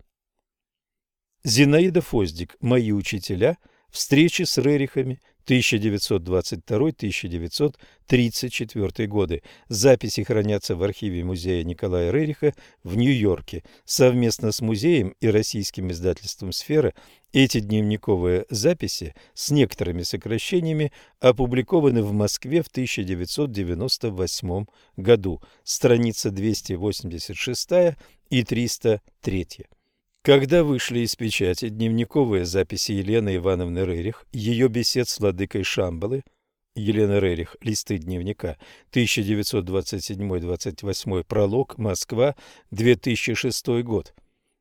Зинаида Фоздик, мои учителя, встречи с Рерихами, 1922-1934 годы. Записи хранятся в архиве музея Николая Рериха в Нью-Йорке. Совместно с музеем и российским издательством «Сфера» эти дневниковые записи с некоторыми сокращениями опубликованы в Москве в 1998 году. Страница 286 и 303. Когда вышли из печати дневниковые записи Елены Ивановны Рерих, ее бесед с владыкой Шамбалы, Елена Рерих, листы дневника, 1927-28, пролог, Москва, 2006 год.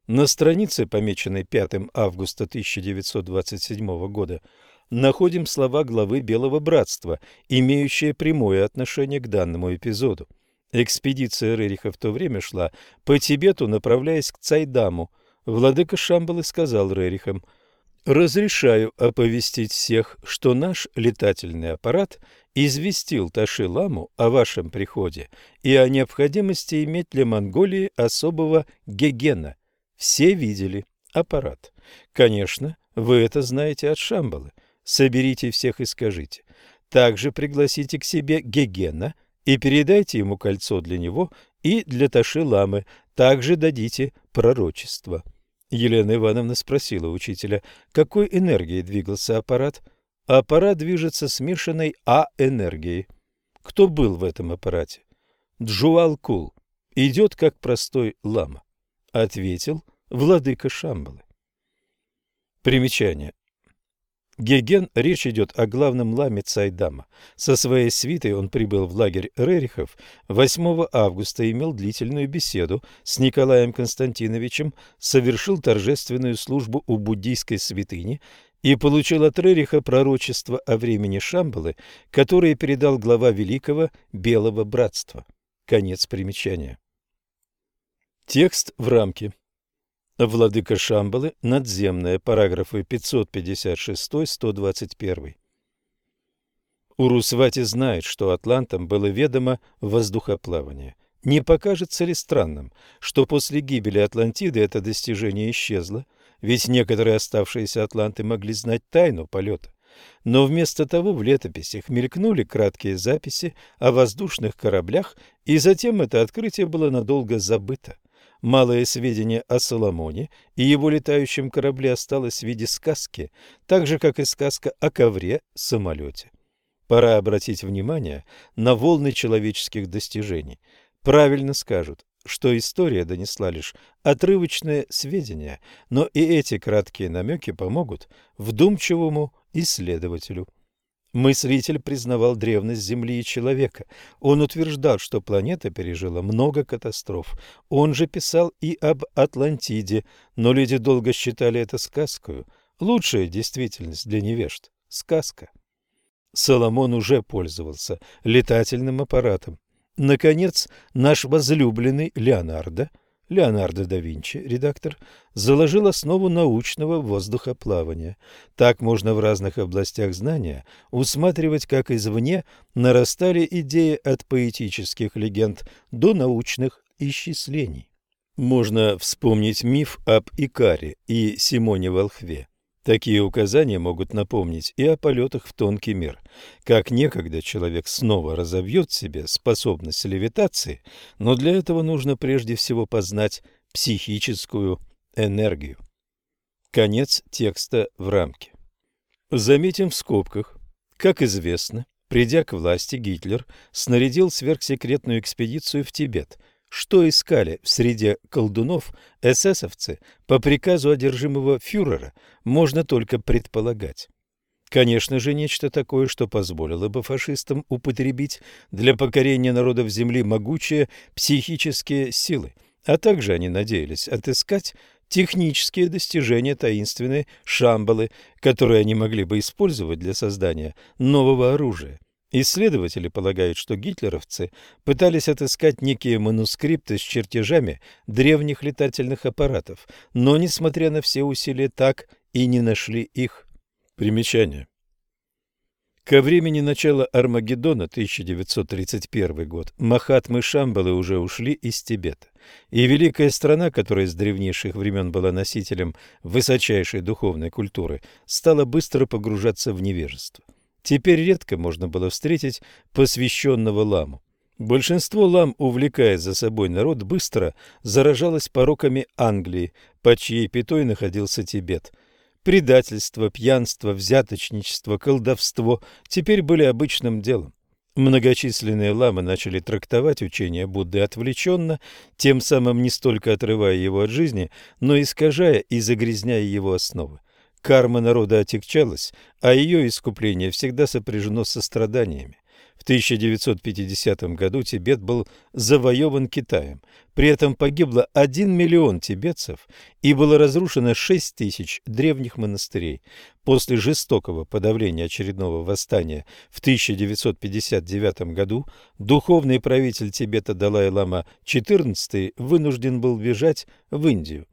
На странице, помеченной 5 августа 1927 года, находим слова главы Белого Братства, имеющие прямое отношение к данному эпизоду. Экспедиция Рериха в то время шла по Тибету, направляясь к Цайдаму, Владыка Шамбалы сказал Рерихам, «Разрешаю оповестить всех, что наш летательный аппарат известил Таши-Ламу о вашем приходе и о необходимости иметь для Монголии особого гегена. Все видели аппарат. Конечно, вы это знаете от Шамбалы. Соберите всех и скажите. Также пригласите к себе Гегена и передайте ему кольцо для него и для Таши-Ламы. Также дадите пророчество». Елена Ивановна спросила учителя, какой энергией двигался аппарат. Аппарат движется смешанной А-энергией. Кто был в этом аппарате? Джуалкул. Идет как простой лама. Ответил владыка Шамбалы. Примечание. Геген, речь идет о главном ламе Цайдама. Со своей свитой он прибыл в лагерь Рерихов 8 августа, имел длительную беседу с Николаем Константиновичем, совершил торжественную службу у буддийской святыни и получил от Рериха пророчество о времени Шамбалы, которое передал глава Великого Белого Братства. Конец примечания. Текст в рамке. Владыка Шамбалы, надземная, параграфы 556-121. Урусвати знает, что атлантам было ведомо воздухоплавание. Не покажется ли странным, что после гибели Атлантиды это достижение исчезло, ведь некоторые оставшиеся атланты могли знать тайну полета. Но вместо того в летописях мелькнули краткие записи о воздушных кораблях, и затем это открытие было надолго забыто. Малое сведения о Соломоне и его летающем корабле осталось в виде сказки, так же, как и сказка о ковре-самолете. Пора обратить внимание на волны человеческих достижений. Правильно скажут, что история донесла лишь отрывочные сведения, но и эти краткие намеки помогут вдумчивому исследователю. Мыслитель признавал древность Земли и человека. Он утверждал, что планета пережила много катастроф. Он же писал и об Атлантиде, но люди долго считали это сказкой. Лучшая действительность для невежд – сказка. Соломон уже пользовался летательным аппаратом. Наконец, наш возлюбленный Леонардо – Леонардо да Винчи, редактор, заложил основу научного воздухоплавания. Так можно в разных областях знания усматривать, как извне нарастали идеи от поэтических легенд до научных исчислений. Можно вспомнить миф об Икаре и Симоне Волхве. Такие указания могут напомнить и о полетах в тонкий мир. Как некогда человек снова разовьет в себе способность левитации, но для этого нужно прежде всего познать психическую энергию. Конец текста в рамке. Заметим в скобках. Как известно, придя к власти, Гитлер снарядил сверхсекретную экспедицию в Тибет – что искали в среде колдунов эсэсовцы по приказу одержимого фюрера, можно только предполагать. Конечно же, нечто такое, что позволило бы фашистам употребить для покорения народов земли могучие психические силы, а также они надеялись отыскать технические достижения таинственной Шамбалы, которые они могли бы использовать для создания нового оружия. Исследователи полагают, что гитлеровцы пытались отыскать некие манускрипты с чертежами древних летательных аппаратов, но, несмотря на все усилия, так и не нашли их. Примечание. Ко времени начала Армагеддона, 1931 год, Махатмы Шамбалы уже ушли из Тибета, и великая страна, которая с древнейших времен была носителем высочайшей духовной культуры, стала быстро погружаться в невежество. Теперь редко можно было встретить посвященного ламу. Большинство лам, увлекая за собой народ, быстро заражалось пороками Англии, под чьей пятой находился Тибет. Предательство, пьянство, взяточничество, колдовство теперь были обычным делом. Многочисленные ламы начали трактовать учение Будды отвлеченно, тем самым не столько отрывая его от жизни, но искажая и загрязняя его основы. Карма народа отягчалась, а ее искупление всегда сопряжено со страданиями. В 1950 году Тибет был завоеван Китаем. При этом погибло 1 миллион тибетцев и было разрушено 6 тысяч древних монастырей. После жестокого подавления очередного восстания в 1959 году духовный правитель Тибета Далай-лама XIV вынужден был бежать в Индию.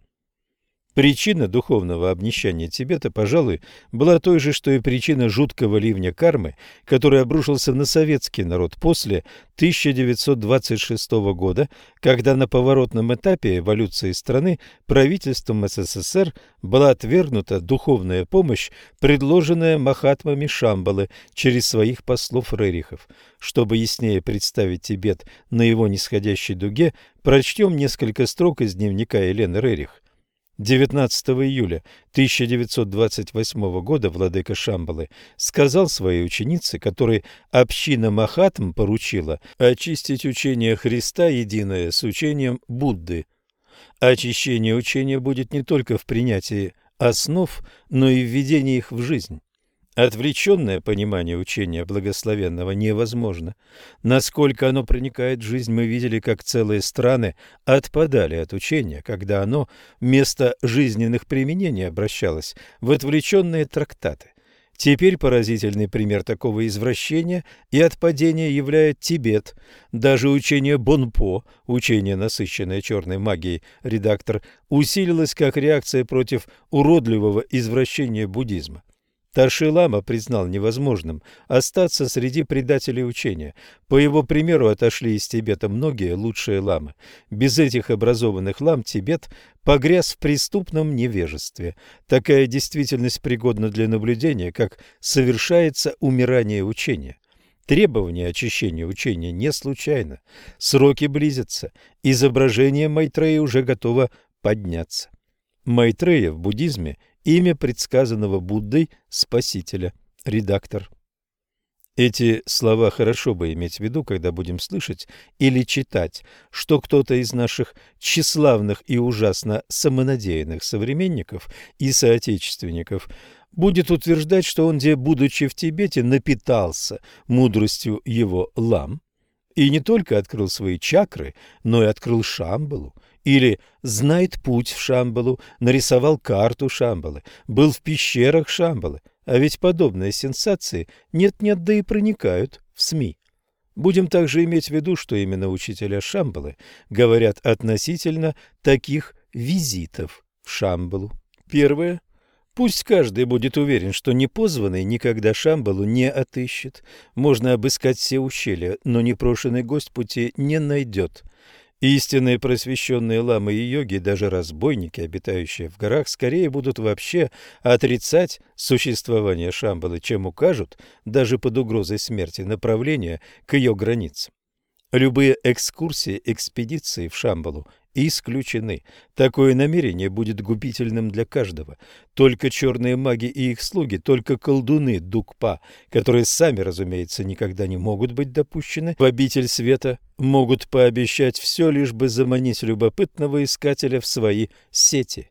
Причина духовного обнищания Тибета, пожалуй, была той же, что и причина жуткого ливня кармы, который обрушился на советский народ после 1926 года, когда на поворотном этапе эволюции страны правительством СССР была отвергнута духовная помощь, предложенная Махатмами Шамбалы через своих послов Рерихов. Чтобы яснее представить Тибет на его нисходящей дуге, прочтем несколько строк из дневника Елены Рерих. 19 июля 1928 года владыка Шамбалы сказал своей ученице, которой община Махатм поручила очистить учение Христа единое с учением Будды. Очищение учения будет не только в принятии основ, но и введении их в жизнь. Отвлеченное понимание учения благословенного невозможно. Насколько оно проникает в жизнь, мы видели, как целые страны отпадали от учения, когда оно вместо жизненных применений обращалось в отвлеченные трактаты. Теперь поразительный пример такого извращения и отпадения являет Тибет. Даже учение Бонпо, учение, насыщенное черной магией, редактор, усилилось как реакция против уродливого извращения буддизма. Старший лама признал невозможным остаться среди предателей учения. По его примеру отошли из Тибета многие лучшие ламы. Без этих образованных лам Тибет погряз в преступном невежестве. Такая действительность пригодна для наблюдения, как совершается умирание учения. Требование очищения учения не случайно. Сроки близятся. Изображение Майтрея уже готово подняться. Майтрея в буддизме Имя предсказанного Буддой Спасителя. Редактор. Эти слова хорошо бы иметь в виду, когда будем слышать или читать, что кто-то из наших тщеславных и ужасно самонадеянных современников и соотечественников будет утверждать, что он, где, будучи в Тибете, напитался мудростью его лам, и не только открыл свои чакры, но и открыл Шамбалу, или знает путь в Шамбалу, нарисовал карту Шамбалы, был в пещерах Шамбалы, а ведь подобные сенсации нет-нет, да и проникают в СМИ. Будем также иметь в виду, что именно учителя Шамбалы говорят относительно таких визитов в Шамбалу. Первое. Пусть каждый будет уверен, что непозванный никогда Шамбалу не отыщет. Можно обыскать все ущелья, но непрошенный гость пути не найдет. Истинные просвещенные ламы и йоги, даже разбойники, обитающие в горах, скорее будут вообще отрицать существование Шамбалы, чем укажут, даже под угрозой смерти, направление к ее границам. Любые экскурсии, экспедиции в Шамбалу исключены. Такое намерение будет губительным для каждого. Только черные маги и их слуги, только колдуны Дукпа, которые сами, разумеется, никогда не могут быть допущены в обитель света, могут пообещать все, лишь бы заманить любопытного искателя в свои сети.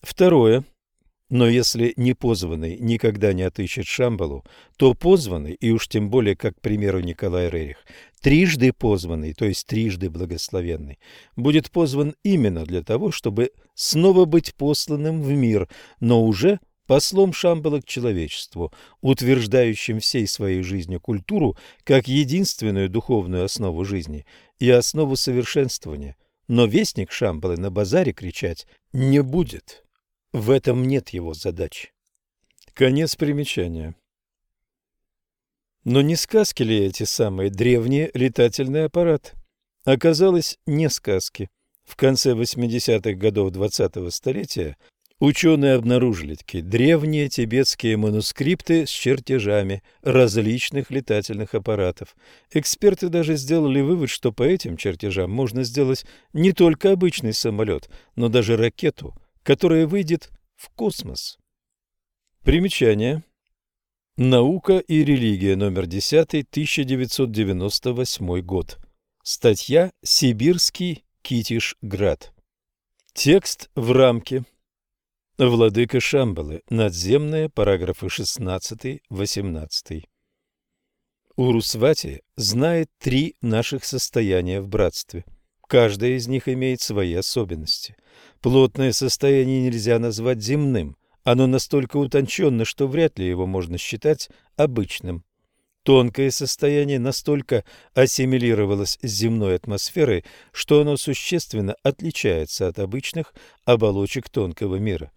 Второе. Но если непозванный никогда не отыщет Шамбалу, то позванный, и уж тем более, как, к примеру, Николай Рерих, трижды позванный, то есть трижды благословенный, будет позван именно для того, чтобы снова быть посланным в мир, но уже послом Шамбала к человечеству, утверждающим всей своей жизнью культуру как единственную духовную основу жизни и основу совершенствования. Но вестник Шамбалы на базаре кричать не будет. В этом нет его задач. Конец примечания. Но не сказки ли эти самые древние летательные аппараты? Оказалось, не сказки. В конце 80-х годов 20-го столетия ученые обнаружили такие древние тибетские манускрипты с чертежами различных летательных аппаратов. Эксперты даже сделали вывод, что по этим чертежам можно сделать не только обычный самолет, но даже ракету – которая выйдет в космос. Примечание. Наука и религия, номер 10, 1998 год. Статья «Сибирский Китишград». Текст в рамке. Владыка Шамбалы. Надземные. Параграфы 16-18. Урусвати знает три наших состояния в братстве. Каждое из них имеет свои особенности. Плотное состояние нельзя назвать земным. Оно настолько утонченно, что вряд ли его можно считать обычным. Тонкое состояние настолько ассимилировалось с земной атмосферой, что оно существенно отличается от обычных оболочек тонкого мира.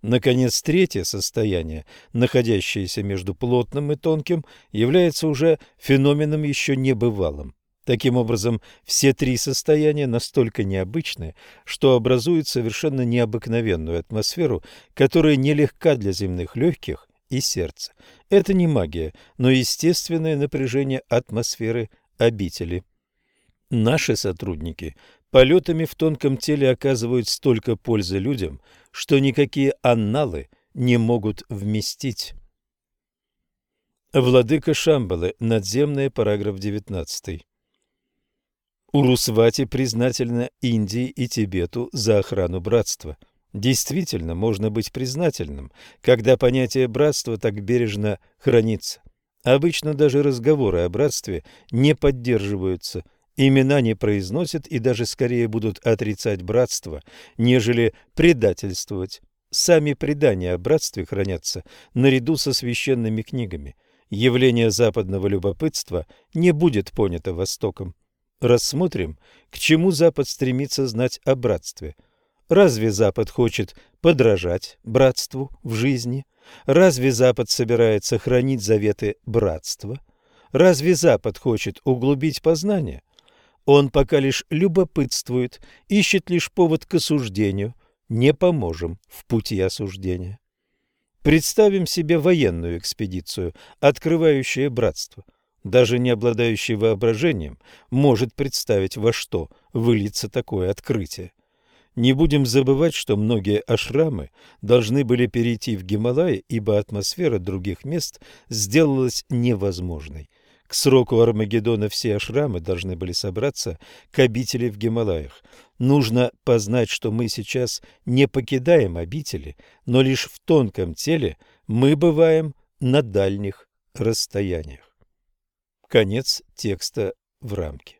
Наконец, третье состояние, находящееся между плотным и тонким, является уже феноменом еще небывалым. Таким образом, все три состояния настолько необычны, что образуют совершенно необыкновенную атмосферу, которая нелегка для земных легких и сердца. Это не магия, но естественное напряжение атмосферы обители. Наши сотрудники полетами в тонком теле оказывают столько пользы людям, что никакие анналы не могут вместить. Владыка Шамбалы. Надземная. Параграф 19. Урусвати признательна Индии и Тибету за охрану братства. Действительно, можно быть признательным, когда понятие братства так бережно хранится. Обычно даже разговоры о братстве не поддерживаются, имена не произносят и даже скорее будут отрицать братство, нежели предательствовать. Сами предания о братстве хранятся наряду со священными книгами. Явление западного любопытства не будет понято Востоком. Рассмотрим, к чему Запад стремится знать о братстве. Разве Запад хочет подражать братству в жизни? Разве Запад собирается хранить заветы братства? Разве Запад хочет углубить познание? Он пока лишь любопытствует, ищет лишь повод к осуждению. Не поможем в пути осуждения. Представим себе военную экспедицию, открывающую братство. Даже не обладающий воображением может представить, во что выльется такое открытие. Не будем забывать, что многие ашрамы должны были перейти в Гималаи, ибо атмосфера других мест сделалась невозможной. К сроку Армагеддона все ашрамы должны были собраться к обители в Гималаях. Нужно познать, что мы сейчас не покидаем обители, но лишь в тонком теле мы бываем на дальних расстояниях. Конец текста в рамке.